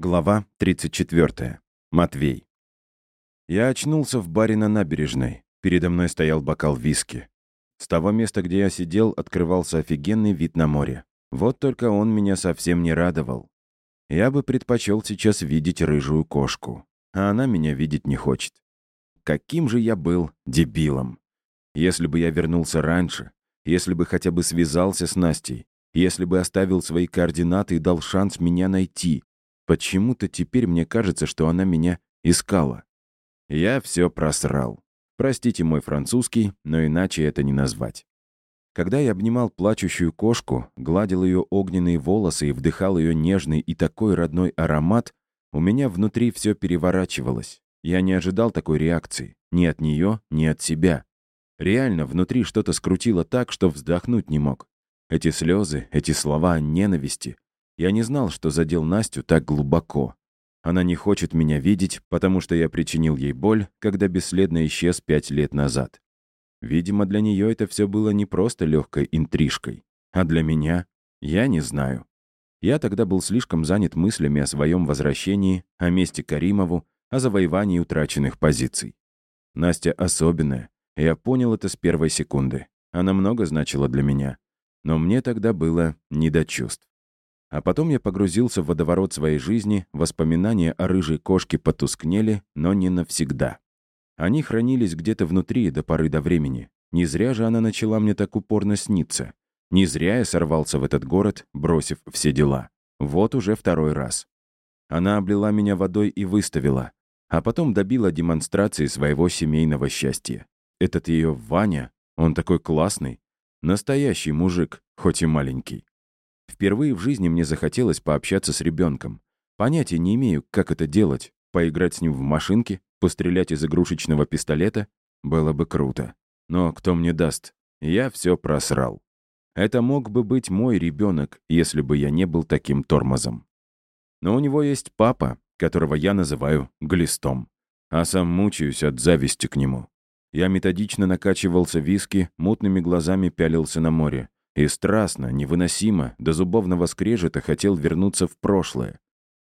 Глава 34. Матвей. Я очнулся в баре на набережной. Передо мной стоял бокал виски. С того места, где я сидел, открывался офигенный вид на море. Вот только он меня совсем не радовал. Я бы предпочел сейчас видеть рыжую кошку, а она меня видеть не хочет. Каким же я был дебилом. Если бы я вернулся раньше, если бы хотя бы связался с Настей, если бы оставил свои координаты и дал шанс меня найти, Почему-то теперь мне кажется, что она меня искала. Я все просрал. Простите мой французский, но иначе это не назвать. Когда я обнимал плачущую кошку, гладил ее огненные волосы и вдыхал ее нежный и такой родной аромат, у меня внутри все переворачивалось. Я не ожидал такой реакции. Ни от нее, ни от себя. Реально, внутри что-то скрутило так, что вздохнуть не мог. Эти слезы, эти слова ненависти, я не знал, что задел Настю так глубоко. Она не хочет меня видеть, потому что я причинил ей боль, когда бесследно исчез пять лет назад. Видимо, для нее это все было не просто легкой интрижкой. А для меня? Я не знаю. Я тогда был слишком занят мыслями о своем возвращении, о месте Каримову, о завоевании утраченных позиций. Настя особенная. Я понял это с первой секунды. Она много значила для меня. Но мне тогда было не до чувств. А потом я погрузился в водоворот своей жизни, воспоминания о рыжей кошке потускнели, но не навсегда. Они хранились где-то внутри до поры до времени. Не зря же она начала мне так упорно сниться. Не зря я сорвался в этот город, бросив все дела. Вот уже второй раз. Она облила меня водой и выставила, а потом добила демонстрации своего семейного счастья. Этот ее Ваня, он такой классный, настоящий мужик, хоть и маленький. Впервые в жизни мне захотелось пообщаться с ребенком. Понятия не имею, как это делать. Поиграть с ним в машинке, пострелять из игрушечного пистолета было бы круто. Но кто мне даст? Я все просрал. Это мог бы быть мой ребенок, если бы я не был таким тормозом. Но у него есть папа, которого я называю глистом, а сам мучаюсь от зависти к нему. Я методично накачивался виски, мутными глазами пялился на море. И страстно, невыносимо, до зубовного скрежета хотел вернуться в прошлое.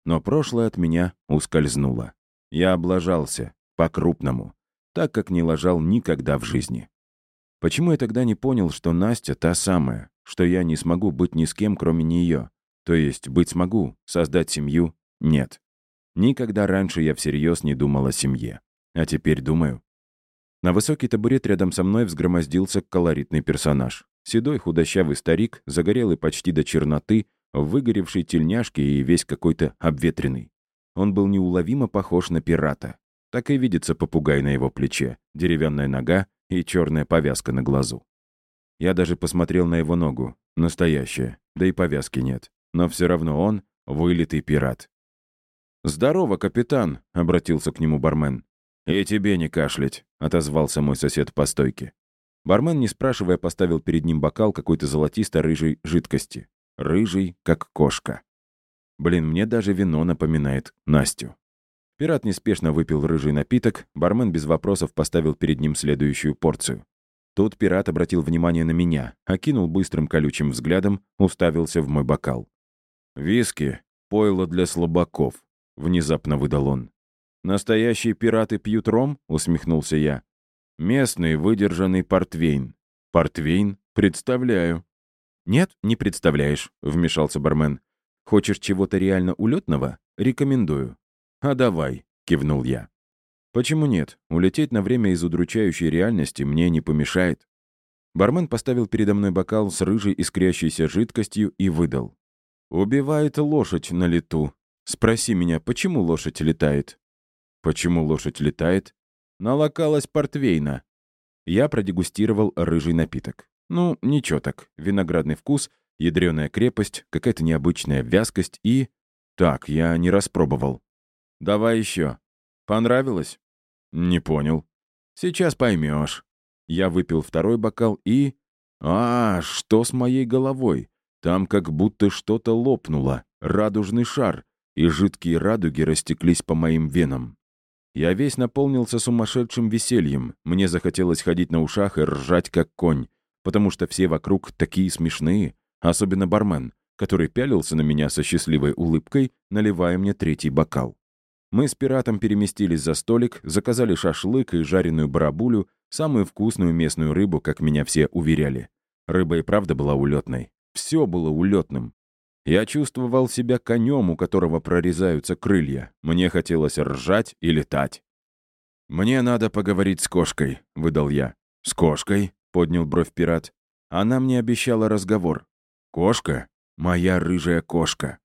Но прошлое от меня ускользнуло. Я облажался, по-крупному, так как не лажал никогда в жизни. Почему я тогда не понял, что Настя та самая, что я не смогу быть ни с кем, кроме нее? То есть быть смогу, создать семью — нет. Никогда раньше я всерьез не думал о семье. А теперь думаю. На высокий табурет рядом со мной взгромоздился колоритный персонаж. Седой худощавый старик, загорелый почти до черноты, в выгоревшей тельняшке и весь какой-то обветренный. Он был неуловимо похож на пирата. Так и видится попугай на его плече, деревянная нога и черная повязка на глазу. Я даже посмотрел на его ногу. Настоящая. Да и повязки нет. Но все равно он — вылитый пират. «Здорово, капитан!» — обратился к нему бармен. «И тебе не кашлять», — отозвался мой сосед по стойке. Бармен, не спрашивая, поставил перед ним бокал какой-то золотисто-рыжей жидкости. Рыжий, как кошка. Блин, мне даже вино напоминает Настю. Пират неспешно выпил рыжий напиток, бармен без вопросов поставил перед ним следующую порцию. Тут пират обратил внимание на меня, окинул быстрым колючим взглядом, уставился в мой бокал. «Виски — пойло для слабаков», — внезапно выдал он. «Настоящие пираты пьют ром?» — усмехнулся я. Местный выдержанный портвейн. Портвейн? Представляю. Нет, не представляешь, вмешался бармен. Хочешь чего-то реально улетного? Рекомендую. А давай, кивнул я. Почему нет? Улететь на время из удручающей реальности мне не помешает. Бармен поставил передо мной бокал с рыжей искрящейся жидкостью и выдал. «Убивает лошадь на лету. Спроси меня, почему лошадь летает?» «Почему лошадь летает?» Налокалась портвейна. Я продегустировал рыжий напиток. Ну, ничего так. Виноградный вкус, ядреная крепость, какая-то необычная вязкость и... Так, я не распробовал. Давай еще. Понравилось? Не понял. Сейчас поймешь. Я выпил второй бокал и... А, что с моей головой? Там как будто что-то лопнуло, радужный шар, и жидкие радуги растеклись по моим венам. Я весь наполнился сумасшедшим весельем. Мне захотелось ходить на ушах и ржать, как конь, потому что все вокруг такие смешные, особенно бармен. который пялился на меня со счастливой улыбкой, наливая мне третий бокал. Мы с пиратом переместились за столик, заказали шашлык и жареную барабулю, самую вкусную местную рыбу, как меня все уверяли. Рыба и правда была улетной. Все было улетным. Я чувствовал себя конем, у которого прорезаются крылья. Мне хотелось ржать и летать. «Мне надо поговорить с кошкой», — выдал я. «С кошкой?» — поднял бровь пират. Она мне обещала разговор. «Кошка? Моя рыжая кошка».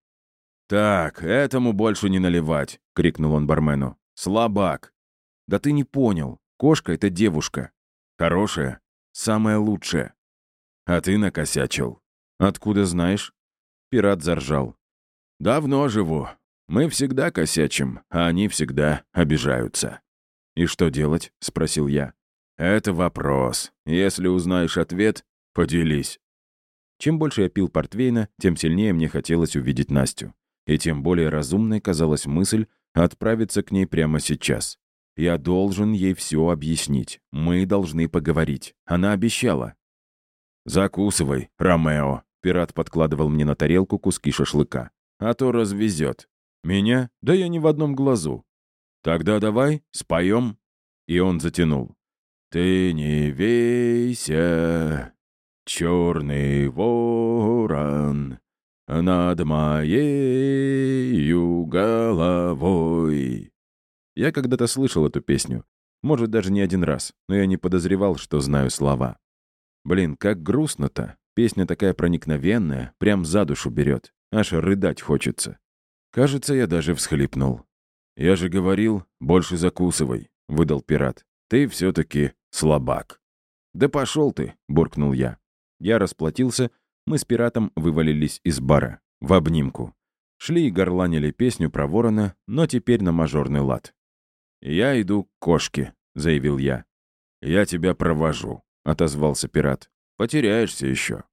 «Так, этому больше не наливать», — крикнул он бармену. «Слабак». «Да ты не понял. Кошка — это девушка. Хорошая. Самая лучшая. А ты накосячил. Откуда знаешь?» Пират заржал. «Давно живу. Мы всегда косячим, а они всегда обижаются». «И что делать?» — спросил я. «Это вопрос. Если узнаешь ответ, поделись». Чем больше я пил портвейна, тем сильнее мне хотелось увидеть Настю. И тем более разумной казалась мысль отправиться к ней прямо сейчас. Я должен ей все объяснить. Мы должны поговорить. Она обещала. «Закусывай, Ромео», Пират подкладывал мне на тарелку куски шашлыка. «А то развезет. Меня? Да я ни в одном глазу. Тогда давай споем». И он затянул. «Ты не вейся, черный ворон, над моей головой». Я когда-то слышал эту песню. Может, даже не один раз, но я не подозревал, что знаю слова. Блин, как грустно-то. Песня такая проникновенная, прям за душу берет. Аж рыдать хочется. Кажется, я даже всхлипнул. «Я же говорил, больше закусывай», — выдал пират. «Ты все-таки слабак». «Да пошел ты», — буркнул я. Я расплатился, мы с пиратом вывалились из бара, в обнимку. Шли и горланили песню про ворона, но теперь на мажорный лад. «Я иду к кошке», — заявил я. «Я тебя провожу», — отозвался пират. «Потеряешься еще».